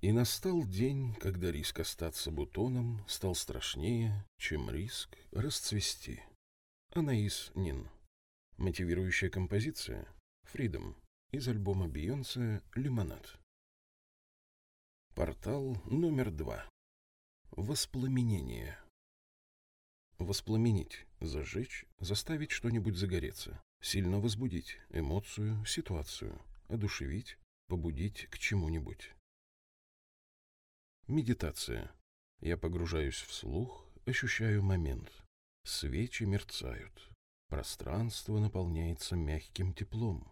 И настал день, когда риск остаться бутоном стал страшнее, чем риск расцвести. Анаис Нин. Мотивирующая композиция «Фридом» из альбома Бейонсе «Лимонад». Портал номер два. Воспламенение. Воспламенить, зажечь, заставить что-нибудь загореться, сильно возбудить эмоцию, ситуацию, одушевить, побудить к чему-нибудь. Медитация. Я погружаюсь в слух, ощущаю момент. Свечи мерцают. Пространство наполняется мягким теплом.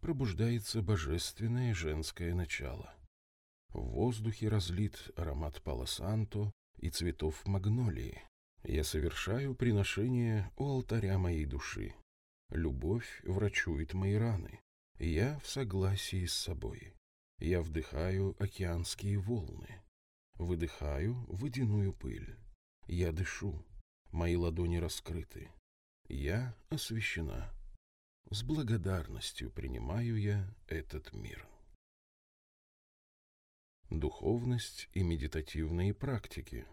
Пробуждается божественное женское начало. В воздухе разлит аромат палосанто и цветов магнолии. Я совершаю приношение у алтаря моей души. Любовь врачует мои раны. Я в согласии с собой. Я вдыхаю океанские волны. Выдыхаю водяную пыль. Я дышу. Мои ладони раскрыты. Я освящена. С благодарностью принимаю я этот мир. Духовность и медитативные практики.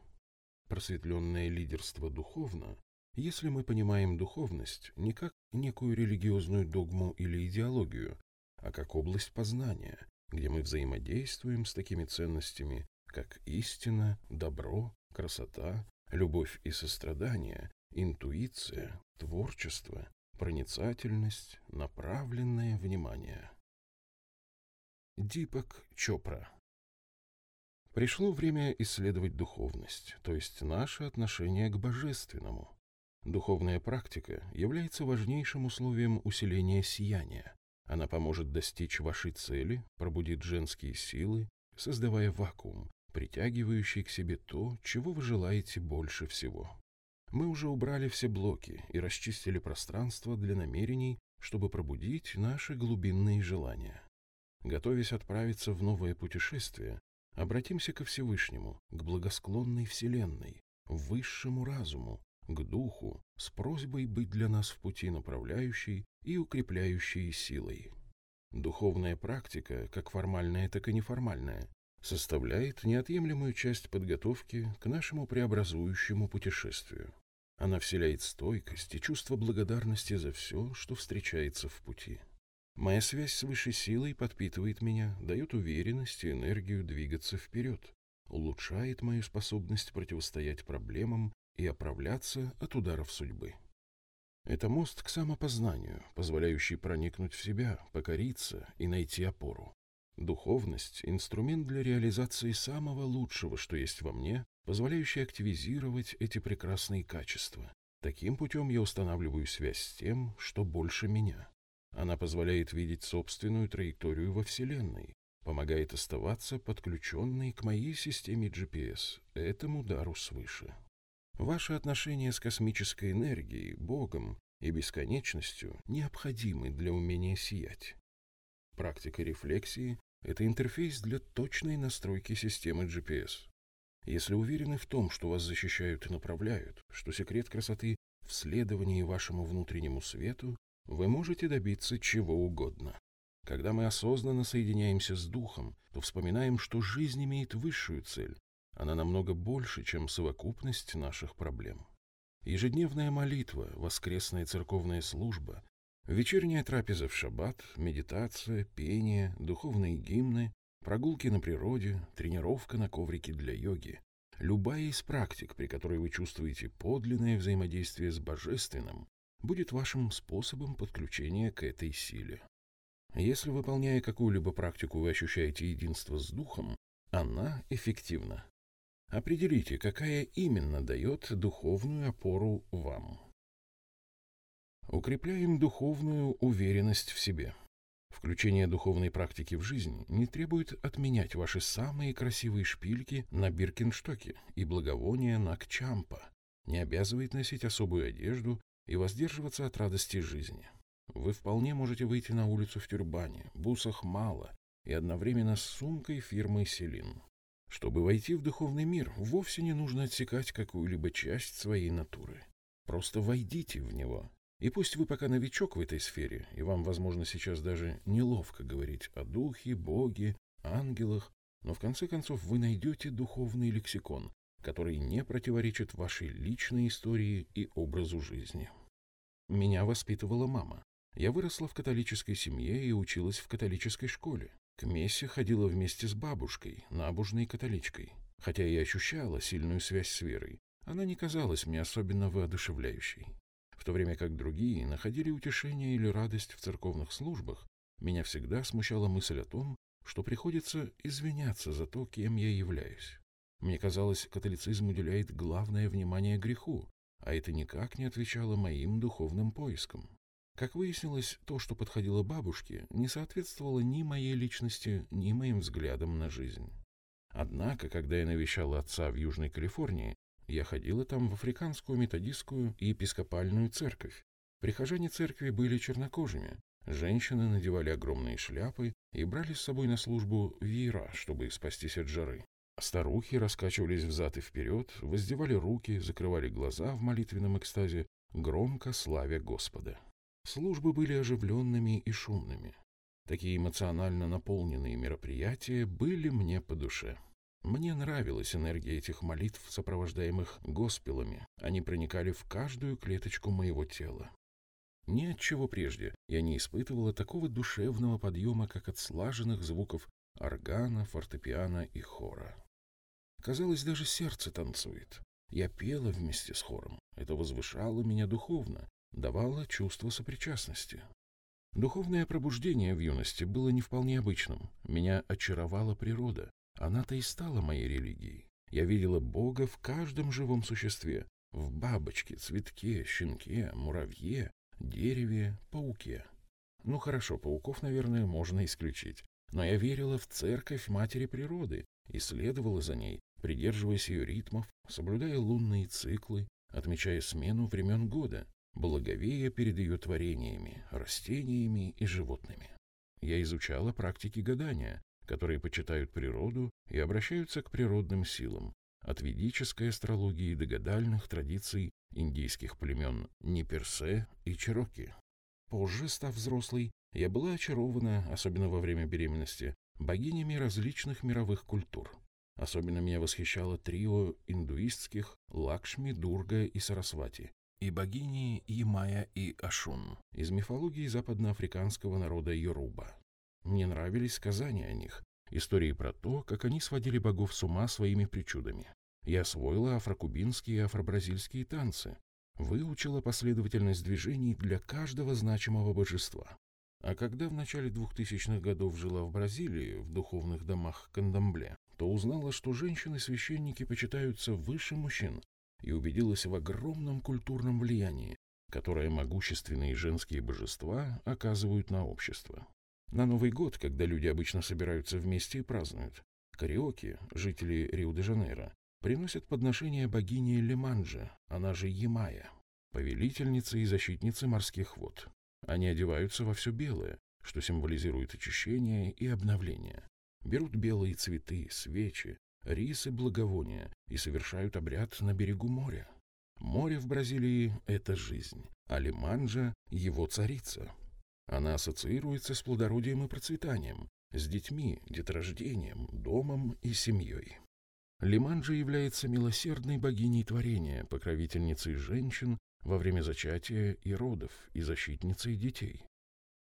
Просветленное лидерство духовно, если мы понимаем духовность не как некую религиозную догму или идеологию, а как область познания, где мы взаимодействуем с такими ценностями, как истина, добро, красота, любовь и сострадание, интуиция, творчество, проницательность, направленное внимание. Дипак Чопра Пришло время исследовать духовность, то есть наше отношение к божественному. Духовная практика является важнейшим условием усиления сияния. Она поможет достичь вашей цели, пробудит женские силы, создавая вакуум, притягивающий к себе то, чего вы желаете больше всего. Мы уже убрали все блоки и расчистили пространство для намерений, чтобы пробудить наши глубинные желания. Готовясь отправиться в новое путешествие, обратимся ко Всевышнему, к благосклонной Вселенной, высшему разуму, к Духу, с просьбой быть для нас в пути направляющей и укрепляющей силой. Духовная практика, как формальная, так и неформальная, составляет неотъемлемую часть подготовки к нашему преобразующему путешествию. Она вселяет стойкость и чувство благодарности за все, что встречается в пути. Моя связь с высшей силой подпитывает меня, дает уверенность и энергию двигаться вперед, улучшает мою способность противостоять проблемам и оправляться от ударов судьбы. Это мост к самопознанию, позволяющий проникнуть в себя, покориться и найти опору. Духовность – инструмент для реализации самого лучшего, что есть во мне, позволяющий активизировать эти прекрасные качества. Таким путем я устанавливаю связь с тем, что больше меня. Она позволяет видеть собственную траекторию во Вселенной, помогает оставаться подключенной к моей системе GPS, этому дару свыше. Ваши отношения с космической энергией, Богом и бесконечностью необходимы для умения сиять. Практика рефлексии – это интерфейс для точной настройки системы GPS. Если уверены в том, что вас защищают и направляют, что секрет красоты в следовании вашему внутреннему свету, вы можете добиться чего угодно. Когда мы осознанно соединяемся с Духом, то вспоминаем, что жизнь имеет высшую цель. Она намного больше, чем совокупность наших проблем. Ежедневная молитва, воскресная церковная служба, Вечерняя трапеза в шаббат, медитация, пение, духовные гимны, прогулки на природе, тренировка на коврике для йоги. Любая из практик, при которой вы чувствуете подлинное взаимодействие с Божественным, будет вашим способом подключения к этой силе. Если, выполняя какую-либо практику, вы ощущаете единство с Духом, она эффективна. Определите, какая именно дает духовную опору вам. Укрепляем духовную уверенность в себе. Включение духовной практики в жизнь не требует отменять ваши самые красивые шпильки на Биркенштоке и благовония на Кчампа, не обязывает носить особую одежду и воздерживаться от радости жизни. Вы вполне можете выйти на улицу в тюрбане, бусах мало и одновременно с сумкой фирмы «Селин». Чтобы войти в духовный мир, вовсе не нужно отсекать какую-либо часть своей натуры. Просто войдите в него и пусть вы пока новичок в этой сфере, и вам, возможно, сейчас даже неловко говорить о духе, боге, ангелах, но в конце концов вы найдете духовный лексикон, который не противоречит вашей личной истории и образу жизни. Меня воспитывала мама. Я выросла в католической семье и училась в католической школе. К мессе ходила вместе с бабушкой, набожной католичкой. Хотя и ощущала сильную связь с верой, она не казалась мне особенно воодушевляющей. В то время как другие находили утешение или радость в церковных службах, меня всегда смущала мысль о том, что приходится извиняться за то, кем я являюсь. Мне казалось, католицизм уделяет главное внимание греху, а это никак не отвечало моим духовным поискам. Как выяснилось, то, что подходило бабушке, не соответствовало ни моей личности, ни моим взглядам на жизнь. Однако, когда я навещала отца в Южной Калифорнии, я ходила там в африканскую методистскую и епископальную церковь. Прихожане церкви были чернокожими, женщины надевали огромные шляпы и брали с собой на службу веера, чтобы спастись от жары. Старухи раскачивались взад и вперед, воздевали руки, закрывали глаза в молитвенном экстазе, громко славя Господа. Службы были оживленными и шумными. Такие эмоционально наполненные мероприятия были мне по душе. Мне нравилась энергия этих молитв, сопровождаемых госпелами. Они проникали в каждую клеточку моего тела. Ни от чего прежде я не испытывала такого душевного подъема, как от слаженных звуков органа, фортепиано и хора. Казалось, даже сердце танцует. Я пела вместе с хором. Это возвышало меня духовно, давало чувство сопричастности. Духовное пробуждение в юности было не вполне обычным. Меня очаровала природа. Она-то и стала моей религией. Я видела Бога в каждом живом существе. В бабочке, цветке, щенке, муравье, дереве, пауке. Ну хорошо, пауков, наверное, можно исключить. Но я верила в церковь матери природы и следовала за ней, придерживаясь ее ритмов, соблюдая лунные циклы, отмечая смену времен года, благовея перед ее творениями, растениями и животными. Я изучала практики гадания, которые почитают природу и обращаются к природным силам, от ведической астрологии до гадальных традиций индийских племен Ниперсе и Чероки. Позже, став взрослой, я была очарована, особенно во время беременности, богинями различных мировых культур. Особенно меня восхищало трио индуистских Лакшми, Дурга и Сарасвати, и богини Ямая и Ашун из мифологии западноафриканского народа Йоруба. Мне нравились сказания о них, истории про то, как они сводили богов с ума своими причудами. Я освоила афрокубинские и афробразильские танцы, выучила последовательность движений для каждого значимого божества. А когда в начале 2000-х годов жила в Бразилии, в духовных домах Кандамбле, то узнала, что женщины-священники почитаются выше мужчин, и убедилась в огромном культурном влиянии, которое могущественные женские божества оказывают на общество. На Новый год, когда люди обычно собираются вместе и празднуют, кариоке, жители Рио-де-Жанейро, приносят подношение богине Леманже, она же Ямая, повелительнице и защитнице морских вод. Они одеваются во все белое, что символизирует очищение и обновление. Берут белые цветы, свечи, рис и благовония и совершают обряд на берегу моря. Море в Бразилии – это жизнь, а Лиманджа – его царица. Она ассоциируется с плодородием и процветанием, с детьми, деторождением, домом и семьей. Лиманджа является милосердной богиней творения, покровительницей женщин во время зачатия и родов и защитницей детей.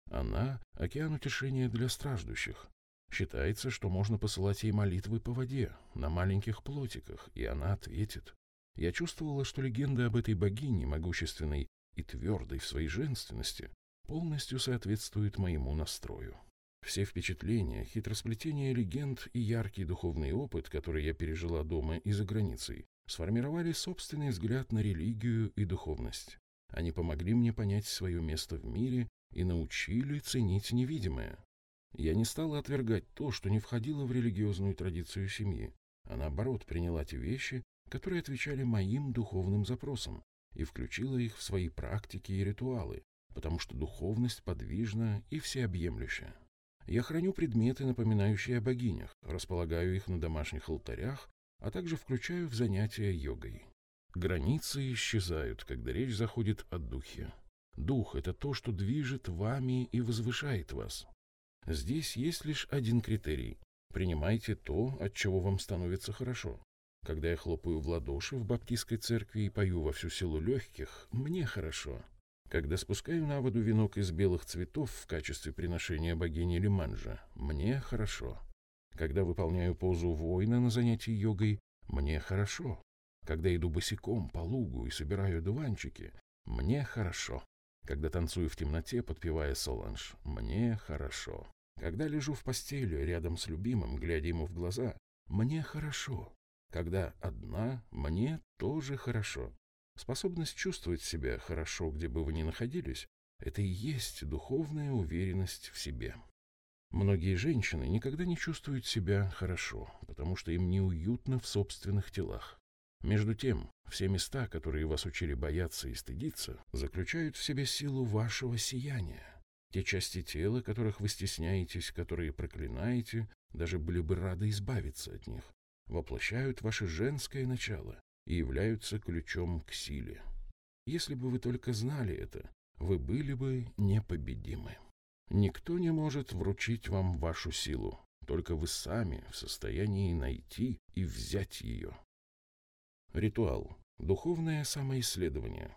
Она – океан утешения для страждущих, Считается, что можно посылать ей молитвы по воде, на маленьких плотиках, и она ответит. Я чувствовала, что легенда об этой богине, могущественной и твердой в своей женственности, полностью соответствует моему настрою. Все впечатления, хитросплетение легенд и яркий духовный опыт, который я пережила дома и за границей, сформировали собственный взгляд на религию и духовность. Они помогли мне понять свое место в мире и научили ценить невидимое. Я не стала отвергать то, что не входило в религиозную традицию семьи, а наоборот приняла те вещи, которые отвечали моим духовным запросам, и включила их в свои практики и ритуалы, потому что духовность подвижна и всеобъемлющая. Я храню предметы, напоминающие о богинях, располагаю их на домашних алтарях, а также включаю в занятия йогой. Границы исчезают, когда речь заходит о духе. Дух — это то, что движет вами и возвышает вас. Здесь есть лишь один критерий. Принимайте то, от чего вам становится хорошо. Когда я хлопаю в ладоши в баптистской церкви и пою во всю силу легких, мне хорошо. Когда спускаю на воду венок из белых цветов в качестве приношения богини Лиманжа, мне хорошо. Когда выполняю позу воина на занятии йогой, мне хорошо. Когда иду босиком по лугу и собираю дуванчики, мне хорошо. Когда танцую в темноте, подпевая соланж, мне хорошо. Когда лежу в постели рядом с любимым, глядя ему в глаза, мне хорошо. Когда одна, мне тоже хорошо. Способность чувствовать себя хорошо, где бы вы ни находились, это и есть духовная уверенность в себе. Многие женщины никогда не чувствуют себя хорошо, потому что им неуютно в собственных телах. Между тем, все места, которые вас учили бояться и стыдиться, заключают в себе силу вашего сияния. Те части тела, которых вы стесняетесь, которые проклинаете, даже были бы рады избавиться от них, воплощают ваше женское начало и являются ключом к силе. Если бы вы только знали это, вы были бы непобедимы. Никто не может вручить вам вашу силу, только вы сами в состоянии найти и взять ее. Ритуал. Духовное самоисследование.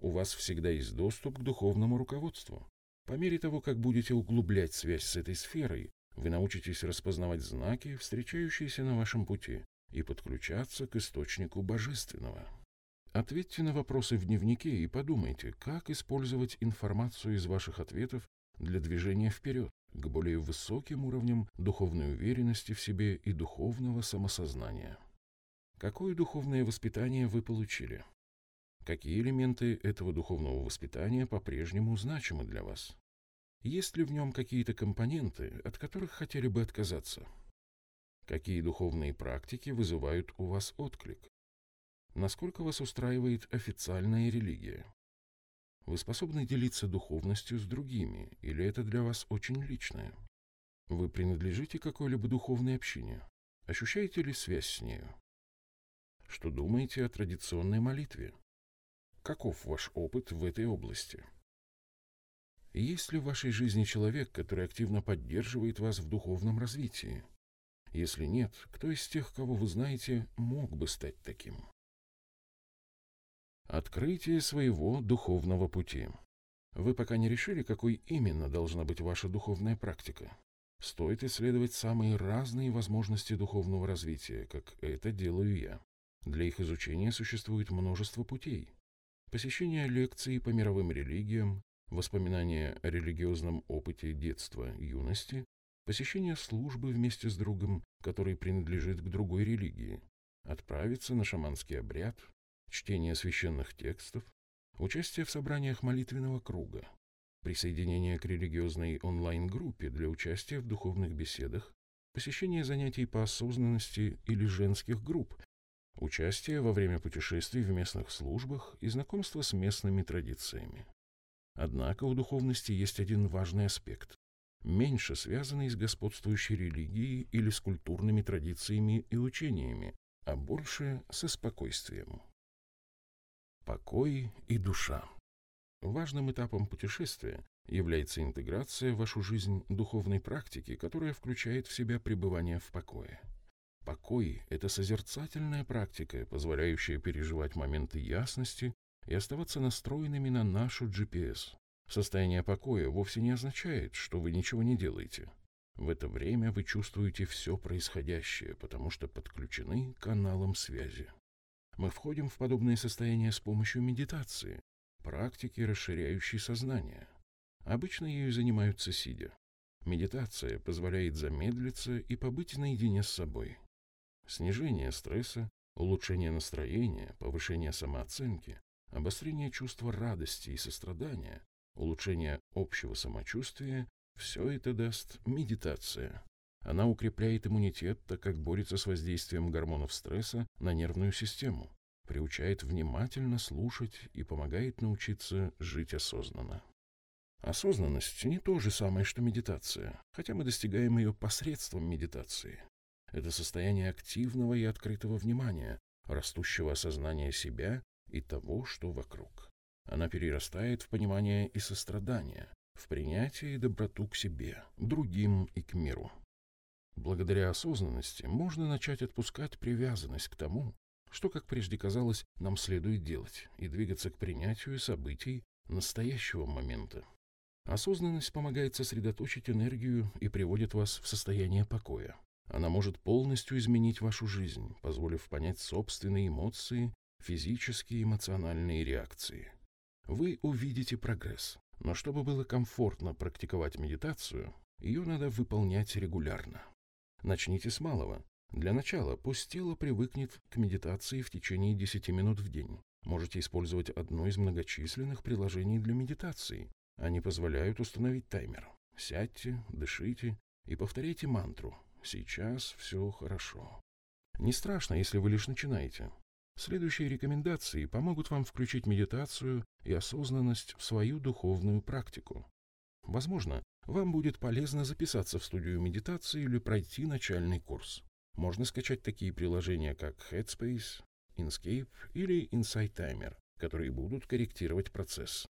У вас всегда есть доступ к духовному руководству. По мере того, как будете углублять связь с этой сферой, вы научитесь распознавать знаки, встречающиеся на вашем пути, и подключаться к источнику божественного. Ответьте на вопросы в дневнике и подумайте, как использовать информацию из ваших ответов для движения вперед, к более высоким уровням духовной уверенности в себе и духовного самосознания. Какое духовное воспитание вы получили? Какие элементы этого духовного воспитания по-прежнему значимы для вас? Есть ли в нем какие-то компоненты, от которых хотели бы отказаться? Какие духовные практики вызывают у вас отклик? Насколько вас устраивает официальная религия? Вы способны делиться духовностью с другими, или это для вас очень личное? Вы принадлежите какой-либо духовной общине? Ощущаете ли связь с нею? Что думаете о традиционной молитве? Каков ваш опыт в этой области? Есть ли в вашей жизни человек, который активно поддерживает вас в духовном развитии? Если нет, кто из тех, кого вы знаете, мог бы стать таким? Открытие своего духовного пути. Вы пока не решили, какой именно должна быть ваша духовная практика. Стоит исследовать самые разные возможности духовного развития, как это делаю я. Для их изучения существует множество путей. Посещение лекций по мировым религиям, воспоминания о религиозном опыте детства юности, посещение службы вместе с другом, который принадлежит к другой религии, отправиться на шаманский обряд, чтение священных текстов, участие в собраниях молитвенного круга, присоединение к религиозной онлайн-группе для участия в духовных беседах, посещение занятий по осознанности или женских групп, участие во время путешествий в местных службах и знакомство с местными традициями. Однако у духовности есть один важный аспект, меньше связанный с господствующей религией или с культурными традициями и учениями, а больше со спокойствием. Покой и душа. Важным этапом путешествия является интеграция в вашу жизнь духовной практики, которая включает в себя пребывание в покое. Покой – это созерцательная практика, позволяющая переживать моменты ясности и оставаться настроенными на нашу GPS. Состояние покоя вовсе не означает, что вы ничего не делаете. В это время вы чувствуете все происходящее, потому что подключены к каналам связи. Мы входим в подобное состояние с помощью медитации, практики, расширяющей сознание. Обычно ею занимаются сидя. Медитация позволяет замедлиться и побыть наедине с собой снижение стресса, улучшение настроения, повышение самооценки, обострение чувства радости и сострадания, улучшение общего самочувствия – все это даст медитация. Она укрепляет иммунитет, так как борется с воздействием гормонов стресса на нервную систему, приучает внимательно слушать и помогает научиться жить осознанно. Осознанность не то же самое, что медитация, хотя мы достигаем ее посредством медитации. Это состояние активного и открытого внимания, растущего осознания себя и того, что вокруг. Она перерастает в понимание и сострадание, в принятие и доброту к себе, другим и к миру. Благодаря осознанности можно начать отпускать привязанность к тому, что, как прежде казалось, нам следует делать, и двигаться к принятию событий настоящего момента. Осознанность помогает сосредоточить энергию и приводит вас в состояние покоя. Она может полностью изменить вашу жизнь, позволив понять собственные эмоции, физические и эмоциональные реакции. Вы увидите прогресс, но чтобы было комфортно практиковать медитацию, ее надо выполнять регулярно. Начните с малого. Для начала пусть тело привыкнет к медитации в течение 10 минут в день. Можете использовать одно из многочисленных приложений для медитации. Они позволяют установить таймер. Сядьте, дышите и повторяйте мантру «Сейчас все хорошо». Не страшно, если вы лишь начинаете. Следующие рекомендации помогут вам включить медитацию и осознанность в свою духовную практику. Возможно, вам будет полезно записаться в студию медитации или пройти начальный курс. Можно скачать такие приложения, как Headspace, Inkscape или Insight Timer, которые будут корректировать процесс.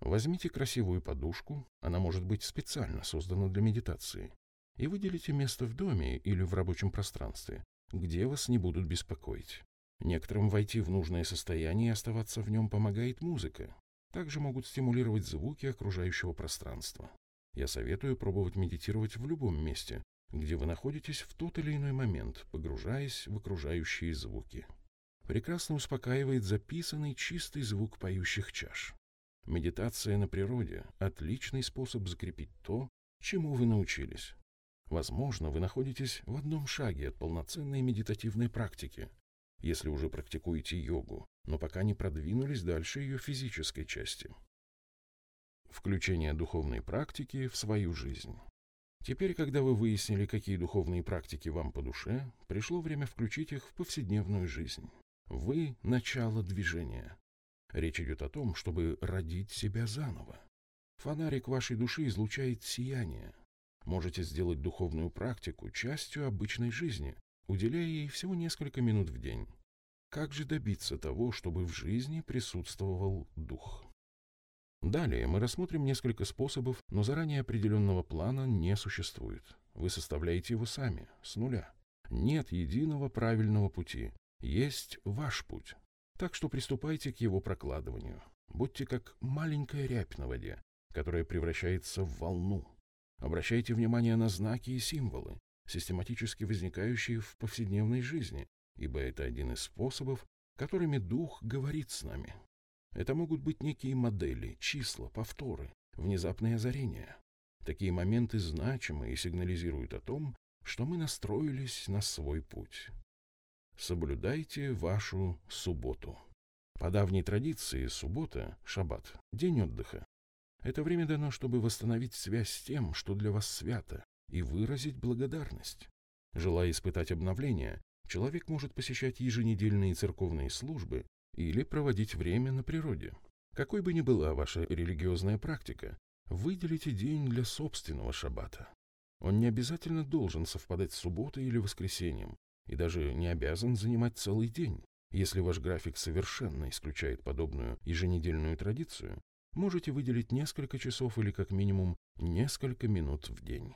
Возьмите красивую подушку, она может быть специально создана для медитации, и выделите место в доме или в рабочем пространстве, где вас не будут беспокоить. Некоторым войти в нужное состояние и оставаться в нем помогает музыка. Также могут стимулировать звуки окружающего пространства. Я советую пробовать медитировать в любом месте, где вы находитесь в тот или иной момент, погружаясь в окружающие звуки. Прекрасно успокаивает записанный чистый звук поющих чаш. Медитация на природе – отличный способ закрепить то, чему вы научились. Возможно, вы находитесь в одном шаге от полноценной медитативной практики, если уже практикуете йогу, но пока не продвинулись дальше ее физической части включение духовной практики в свою жизнь. Теперь, когда вы выяснили, какие духовные практики вам по душе, пришло время включить их в повседневную жизнь. Вы – начало движения. Речь идет о том, чтобы родить себя заново. Фонарик вашей души излучает сияние. Можете сделать духовную практику частью обычной жизни, уделяя ей всего несколько минут в день. Как же добиться того, чтобы в жизни присутствовал дух? Далее мы рассмотрим несколько способов, но заранее определенного плана не существует. Вы составляете его сами, с нуля. Нет единого правильного пути, есть ваш путь. Так что приступайте к его прокладыванию. Будьте как маленькая рябь на воде, которая превращается в волну. Обращайте внимание на знаки и символы, систематически возникающие в повседневной жизни, ибо это один из способов, которыми Дух говорит с нами. Это могут быть некие модели, числа, повторы, внезапные озарения. Такие моменты значимы и сигнализируют о том, что мы настроились на свой путь. Соблюдайте вашу субботу. По давней традиции суббота, шаббат, день отдыха. Это время дано, чтобы восстановить связь с тем, что для вас свято, и выразить благодарность. Желая испытать обновление, человек может посещать еженедельные церковные службы или проводить время на природе. Какой бы ни была ваша религиозная практика, выделите день для собственного шаббата. Он не обязательно должен совпадать с субботой или воскресеньем, и даже не обязан занимать целый день. Если ваш график совершенно исключает подобную еженедельную традицию, можете выделить несколько часов или как минимум несколько минут в день.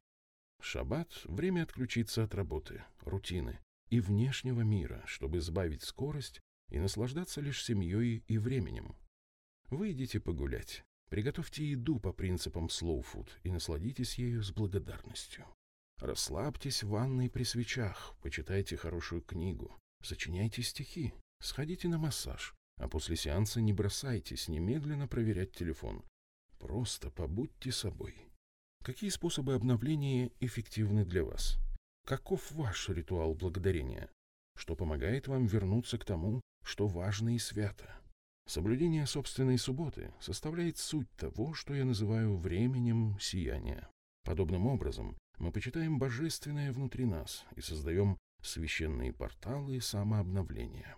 Шаббат – время отключиться от работы, рутины и внешнего мира, чтобы сбавить скорость и наслаждаться лишь семьей и временем. Выйдите погулять, приготовьте еду по принципам slow food и насладитесь ею с благодарностью. Расслабьтесь в ванной при свечах, почитайте хорошую книгу, сочиняйте стихи, сходите на массаж, а после сеанса не бросайтесь немедленно проверять телефон. Просто побудьте собой. Какие способы обновления эффективны для вас? Каков ваш ритуал благодарения? Что помогает вам вернуться к тому, что важно и свято. Соблюдение собственной субботы составляет суть того, что я называю временем сияния. Подобным образом мы почитаем божественное внутри нас и создаем священные порталы самообновления.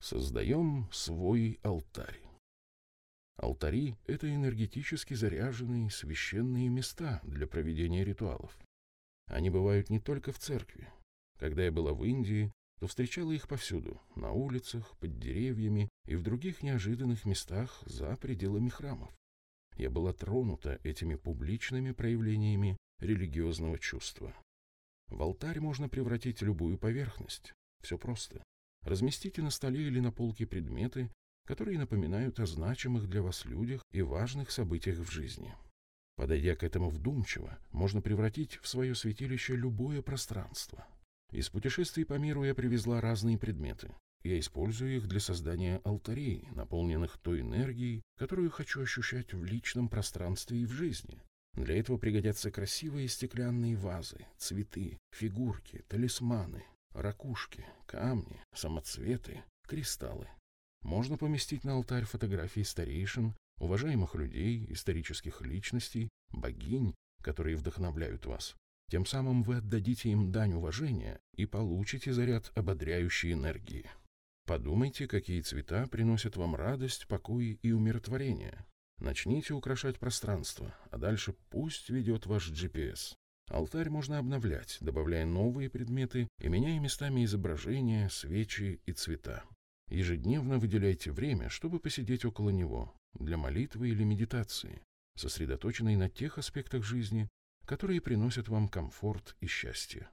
Создаем свой алтарь. Алтари – это энергетически заряженные священные места для проведения ритуалов. Они бывают не только в церкви. Когда я была в Индии, то встречала их повсюду, на улицах, под деревьями и в других неожиданных местах за пределами храмов. Я была тронута этими публичными проявлениями религиозного чувства. В алтарь можно превратить любую поверхность. Все просто. Разместите на столе или на полке предметы, которые напоминают о значимых для вас людях и важных событиях в жизни. Подойдя к этому вдумчиво, можно превратить в свое святилище любое пространство. Из путешествий по миру я привезла разные предметы. Я использую их для создания алтарей, наполненных той энергией, которую хочу ощущать в личном пространстве и в жизни. Для этого пригодятся красивые стеклянные вазы, цветы, фигурки, талисманы, ракушки, камни, самоцветы, кристаллы. Можно поместить на алтарь фотографии старейшин, уважаемых людей, исторических личностей, богинь, которые вдохновляют вас. Тем самым вы отдадите им дань уважения и получите заряд ободряющей энергии. Подумайте, какие цвета приносят вам радость, покой и умиротворение. Начните украшать пространство, а дальше пусть ведет ваш GPS. Алтарь можно обновлять, добавляя новые предметы и меняя местами изображения, свечи и цвета. Ежедневно выделяйте время, чтобы посидеть около него, для молитвы или медитации, сосредоточенной на тех аспектах жизни, которые приносят вам комфорт и счастье.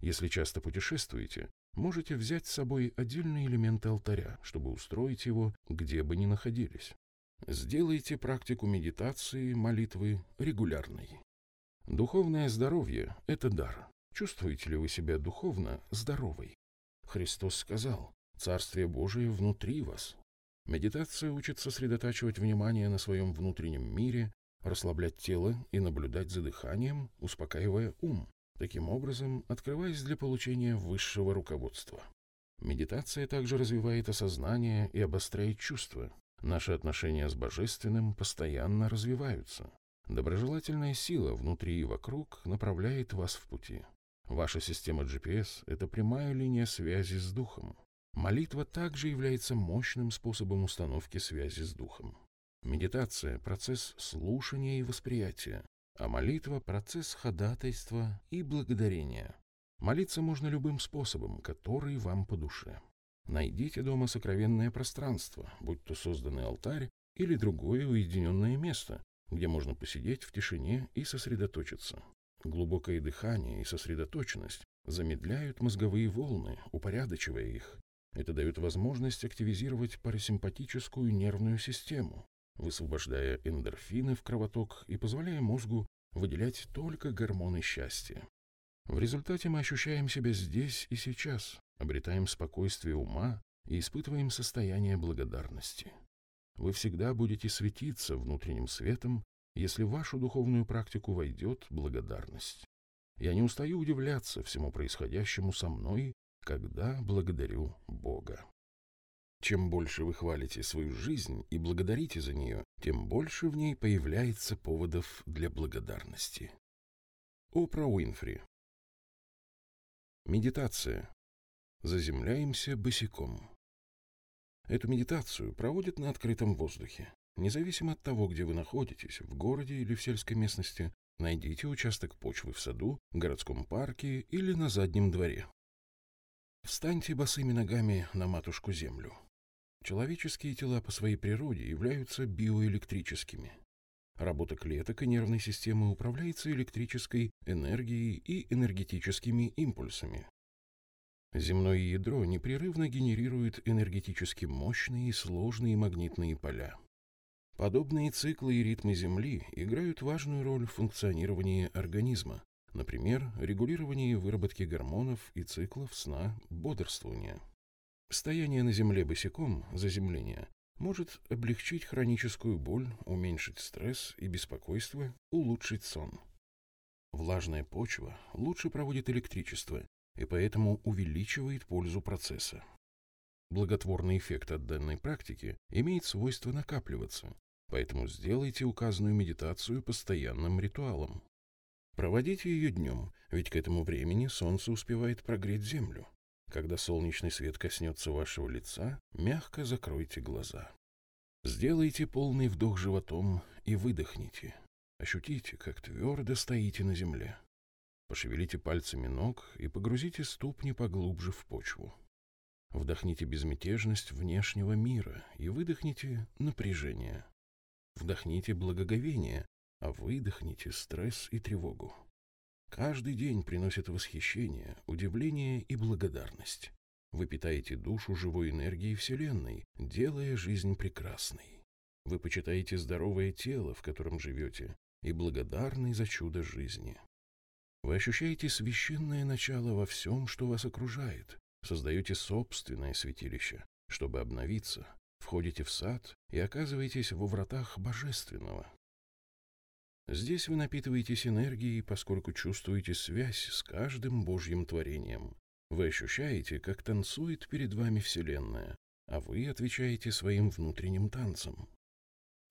Если часто путешествуете, можете взять с собой отдельные элементы алтаря, чтобы устроить его, где бы ни находились. Сделайте практику медитации, молитвы регулярной. Духовное здоровье – это дар. Чувствуете ли вы себя духовно здоровой? Христос сказал, Царствие Божие внутри вас. Медитация учит сосредотачивать внимание на своем внутреннем мире, расслаблять тело и наблюдать за дыханием, успокаивая ум, таким образом открываясь для получения высшего руководства. Медитация также развивает осознание и обостряет чувства. Наши отношения с Божественным постоянно развиваются. Доброжелательная сила внутри и вокруг направляет вас в пути. Ваша система GPS – это прямая линия связи с Духом. Молитва также является мощным способом установки связи с Духом. Медитация – процесс слушания и восприятия, а молитва – процесс ходатайства и благодарения. Молиться можно любым способом, который вам по душе. Найдите дома сокровенное пространство, будь то созданный алтарь или другое уединенное место, где можно посидеть в тишине и сосредоточиться. Глубокое дыхание и сосредоточенность замедляют мозговые волны, упорядочивая их, это дает возможность активизировать парасимпатическую нервную систему, высвобождая эндорфины в кровоток и позволяя мозгу выделять только гормоны счастья. В результате мы ощущаем себя здесь и сейчас, обретаем спокойствие ума и испытываем состояние благодарности. Вы всегда будете светиться внутренним светом, если в вашу духовную практику войдет благодарность. Я не устаю удивляться всему происходящему со мной когда благодарю Бога. Чем больше вы хвалите свою жизнь и благодарите за нее, тем больше в ней появляется поводов для благодарности. Опра Уинфри Медитация. Заземляемся босиком. Эту медитацию проводят на открытом воздухе. Независимо от того, где вы находитесь, в городе или в сельской местности, найдите участок почвы в саду, городском парке или на заднем дворе. Встаньте босыми ногами на матушку Землю. Человеческие тела по своей природе являются биоэлектрическими. Работа клеток и нервной системы управляется электрической энергией и энергетическими импульсами. Земное ядро непрерывно генерирует энергетически мощные и сложные магнитные поля. Подобные циклы и ритмы Земли играют важную роль в функционировании организма, Например, регулирование выработки гормонов и циклов сна, бодрствования. Стояние на земле босиком, заземление, может облегчить хроническую боль, уменьшить стресс и беспокойство, улучшить сон. Влажная почва лучше проводит электричество и поэтому увеличивает пользу процесса. Благотворный эффект от данной практики имеет свойство накапливаться, поэтому сделайте указанную медитацию постоянным ритуалом. Проводите ее днем, ведь к этому времени солнце успевает прогреть землю. Когда солнечный свет коснется вашего лица, мягко закройте глаза. Сделайте полный вдох животом и выдохните. Ощутите, как твердо стоите на земле. Пошевелите пальцами ног и погрузите ступни поглубже в почву. Вдохните безмятежность внешнего мира и выдохните напряжение. Вдохните благоговение, а выдохните стресс и тревогу. каждый день приносит восхищение, удивление и благодарность. Вы питаете душу живой энергией Вселенной, делая жизнь прекрасной. Вы почитаете здоровое тело, в котором живете, и благодарны за чудо жизни. Вы ощущаете священное начало во всем, что вас окружает, создаете собственное святилище, чтобы обновиться, входите в сад и оказываетесь во вратах божественного. Здесь вы напитываетесь энергией, поскольку чувствуете связь с каждым Божьим творением. Вы ощущаете, как танцует перед вами Вселенная, а вы отвечаете своим внутренним танцем.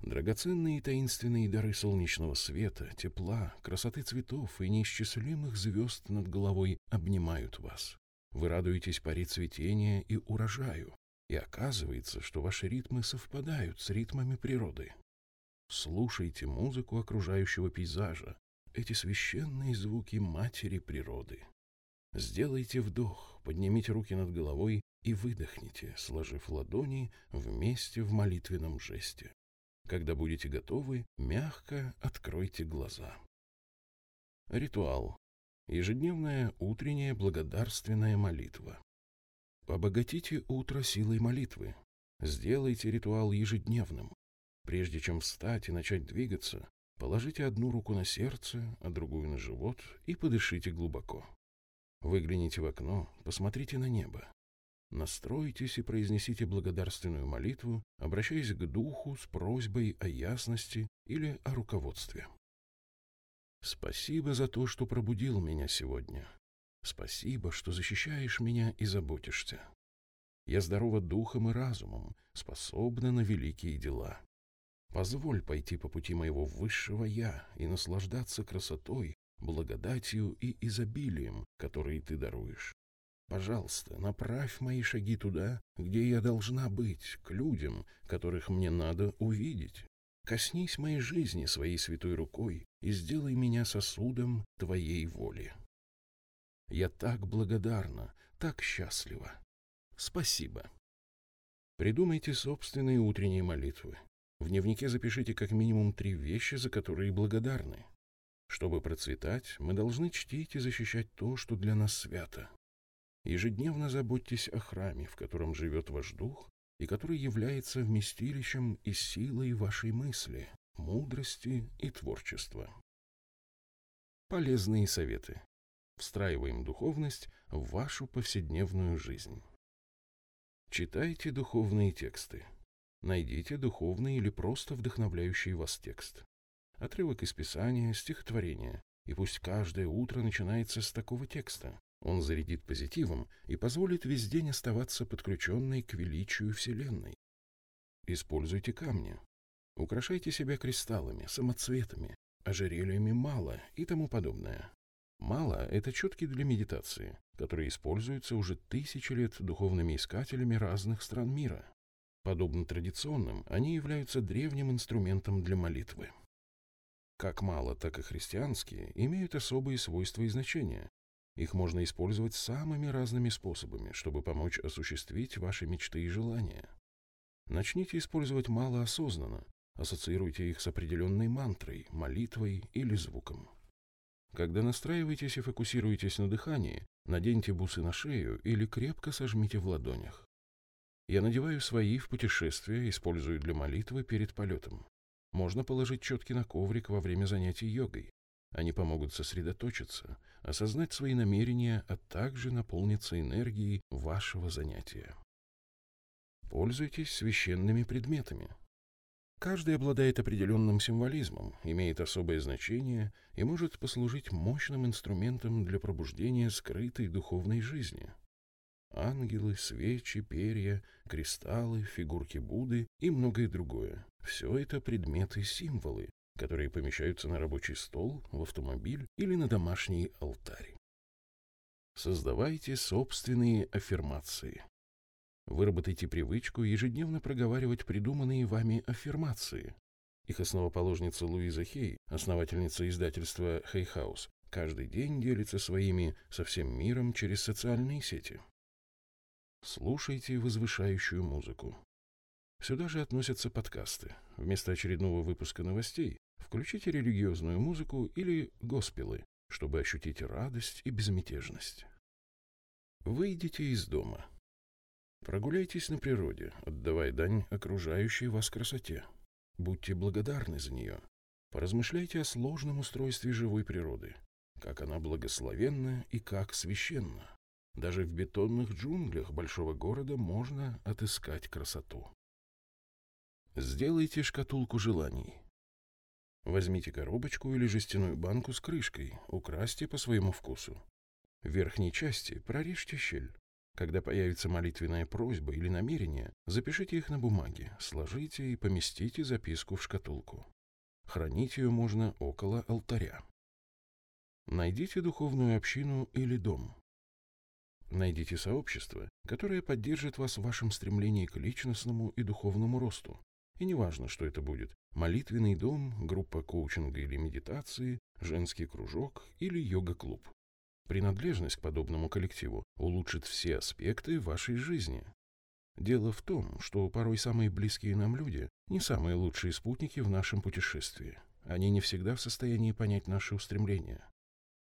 Драгоценные и таинственные дары солнечного света, тепла, красоты цветов и неисчислимых звезд над головой обнимают вас. Вы радуетесь паре цветения и урожаю, и оказывается, что ваши ритмы совпадают с ритмами природы. Слушайте музыку окружающего пейзажа, эти священные звуки матери природы. Сделайте вдох, поднимите руки над головой и выдохните, сложив ладони вместе в молитвенном жесте. Когда будете готовы, мягко откройте глаза. Ритуал. Ежедневная утренняя благодарственная молитва. Обогатите утро силой молитвы. Сделайте ритуал ежедневным. Прежде чем встать и начать двигаться, положите одну руку на сердце, а другую на живот и подышите глубоко. Выгляните в окно, посмотрите на небо. Настройтесь и произнесите благодарственную молитву, обращаясь к Духу с просьбой о ясности или о руководстве. Спасибо за то, что пробудил меня сегодня. Спасибо, что защищаешь меня и заботишься. Я здорова духом и разумом, способна на великие дела. Позволь пойти по пути моего высшего «я» и наслаждаться красотой, благодатью и изобилием, которые ты даруешь. Пожалуйста, направь мои шаги туда, где я должна быть, к людям, которых мне надо увидеть. Коснись моей жизни своей святой рукой и сделай меня сосудом твоей воли. Я так благодарна, так счастлива. Спасибо. Придумайте собственные утренние молитвы. В дневнике запишите как минимум три вещи, за которые благодарны. Чтобы процветать, мы должны чтить и защищать то, что для нас свято. Ежедневно заботьтесь о храме, в котором живет ваш дух, и который является вместилищем и силой вашей мысли, мудрости и творчества. Полезные советы. Встраиваем духовность в вашу повседневную жизнь. Читайте духовные тексты. Найдите духовный или просто вдохновляющий вас текст. Отрывок из Писания, стихотворение. И пусть каждое утро начинается с такого текста. Он зарядит позитивом и позволит весь день оставаться подключенной к величию Вселенной. Используйте камни. Украшайте себя кристаллами, самоцветами, ожерельями мало и тому подобное. Мало – это четки для медитации, которые используются уже тысячи лет духовными искателями разных стран мира. Подобно традиционным, они являются древним инструментом для молитвы. Как мало, так и христианские имеют особые свойства и значения. Их можно использовать самыми разными способами, чтобы помочь осуществить ваши мечты и желания. Начните использовать мало осознанно, ассоциируйте их с определенной мантрой, молитвой или звуком. Когда настраиваетесь и фокусируетесь на дыхании, наденьте бусы на шею или крепко сожмите в ладонях. Я надеваю свои в путешествие, использую для молитвы перед полетом. Можно положить четки на коврик во время занятий йогой. Они помогут сосредоточиться, осознать свои намерения, а также наполниться энергией вашего занятия. Пользуйтесь священными предметами. Каждый обладает определенным символизмом, имеет особое значение и может послужить мощным инструментом для пробуждения скрытой духовной жизни. Ангелы, свечи, перья, кристаллы, фигурки Будды и многое другое. Все это предметы-символы, которые помещаются на рабочий стол, в автомобиль или на домашний алтарь. Создавайте собственные аффирмации. Выработайте привычку ежедневно проговаривать придуманные вами аффирмации. Их основоположница Луиза Хей, основательница издательства Хей Хаус, каждый день делится своими со всем миром через социальные сети. Слушайте возвышающую музыку. Сюда же относятся подкасты. Вместо очередного выпуска новостей включите религиозную музыку или госпелы, чтобы ощутить радость и безмятежность. Выйдите из дома. Прогуляйтесь на природе, отдавая дань окружающей вас красоте. Будьте благодарны за нее. Поразмышляйте о сложном устройстве живой природы, как она благословенна и как священна. Даже в бетонных джунглях большого города можно отыскать красоту. Сделайте шкатулку желаний. Возьмите коробочку или жестяную банку с крышкой, украсьте по своему вкусу. В верхней части прорежьте щель. Когда появится молитвенная просьба или намерение, запишите их на бумаге, сложите и поместите записку в шкатулку. Хранить ее можно около алтаря. Найдите духовную общину или дом. Найдите сообщество, которое поддержит вас в вашем стремлении к личностному и духовному росту, и неважно, что это будет – молитвенный дом, группа коучинга или медитации, женский кружок или йога-клуб. Принадлежность к подобному коллективу улучшит все аспекты вашей жизни. Дело в том, что порой самые близкие нам люди не самые лучшие спутники в нашем путешествии. Они не всегда в состоянии понять наши устремления.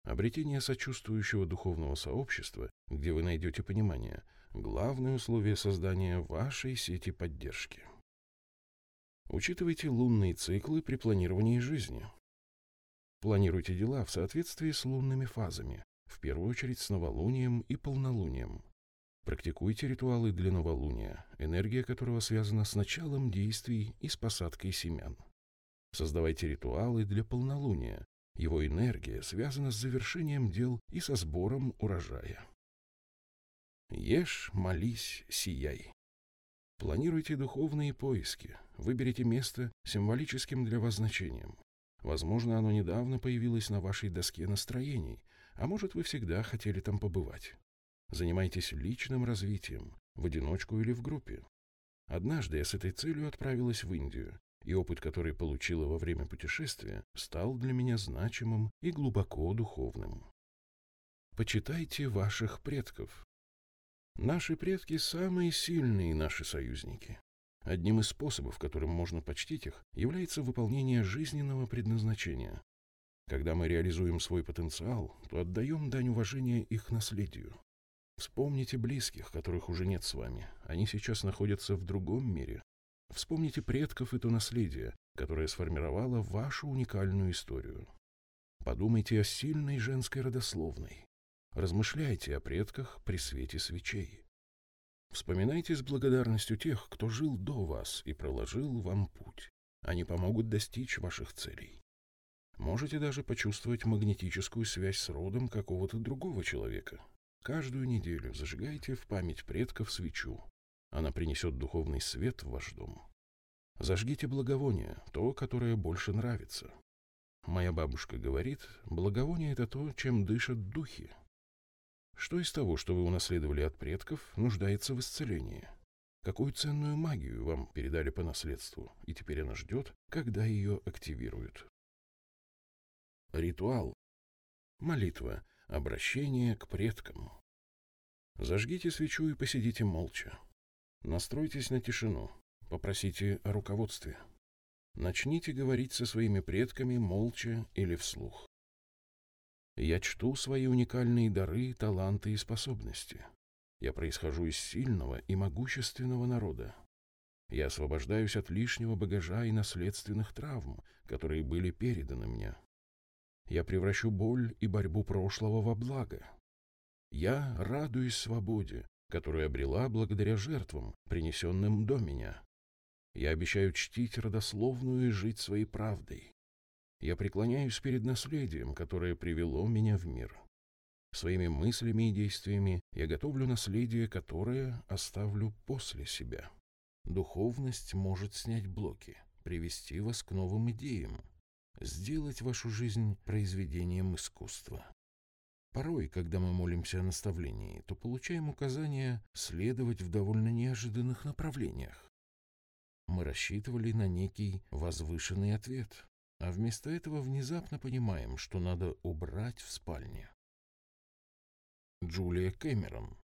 Обретение сочувствующего духовного сообщества, где вы найдете понимание – главное условие создания вашей сети поддержки. Учитывайте лунные циклы при планировании жизни. Планируйте дела в соответствии с лунными фазами, в первую очередь с новолунием и полнолунием. Практикуйте ритуалы для новолуния, энергия которого связана с началом действий и с посадкой семян. Создавайте ритуалы для полнолуния, его энергия связана с завершением дел и со сбором урожая. Ешь, молись, сияй. Планируйте духовные поиски, выберите место символическим для вас значением. Возможно, оно недавно появилось на вашей доске настроений, а может, вы всегда хотели там побывать. Занимайтесь личным развитием, в одиночку или в группе. Однажды я с этой целью отправилась в Индию, и опыт, который получила во время путешествия, стал для меня значимым и глубоко духовным. Почитайте ваших предков. Наши предки – самые сильные наши союзники. Одним из способов, которым можно почтить их, является выполнение жизненного предназначения. Когда мы реализуем свой потенциал, то отдаем дань уважения их наследию. Вспомните близких, которых уже нет с вами. Они сейчас находятся в другом мире. Вспомните предков и то наследие, которое сформировало вашу уникальную историю. Подумайте о сильной женской родословной. Размышляйте о предках при свете свечей. Вспоминайте с благодарностью тех, кто жил до вас и проложил вам путь. Они помогут достичь ваших целей. Можете даже почувствовать магнетическую связь с родом какого-то другого человека. Каждую неделю зажигайте в память предков свечу. Она принесет духовный свет в ваш дом. Зажгите благовоние, то, которое больше нравится. Моя бабушка говорит, благовоние — это то, чем дышат духи. Что из того, что вы унаследовали от предков, нуждается в исцелении? Какую ценную магию вам передали по наследству, и теперь она ждет, когда ее активируют? Ритуал. Молитва. Обращение к предкам. Зажгите свечу и посидите молча. Настройтесь на тишину. Попросите о руководстве. Начните говорить со своими предками молча или вслух. Я чту свои уникальные дары, таланты и способности. Я происхожу из сильного и могущественного народа. Я освобождаюсь от лишнего багажа и наследственных травм, которые были переданы мне. Я превращу боль и борьбу прошлого во благо. Я радуюсь свободе, которую обрела благодаря жертвам, принесенным до меня. Я обещаю чтить родословную и жить своей правдой. Я преклоняюсь перед наследием, которое привело меня в мир. Своими мыслями и действиями я готовлю наследие, которое оставлю после себя. Духовность может снять блоки, привести вас к новым идеям, сделать вашу жизнь произведением искусства. Порой, когда мы молимся о наставлении, то получаем указания следовать в довольно неожиданных направлениях. Мы рассчитывали на некий возвышенный ответ, а вместо этого внезапно понимаем, что надо убрать в спальне. Джулия Кэмерон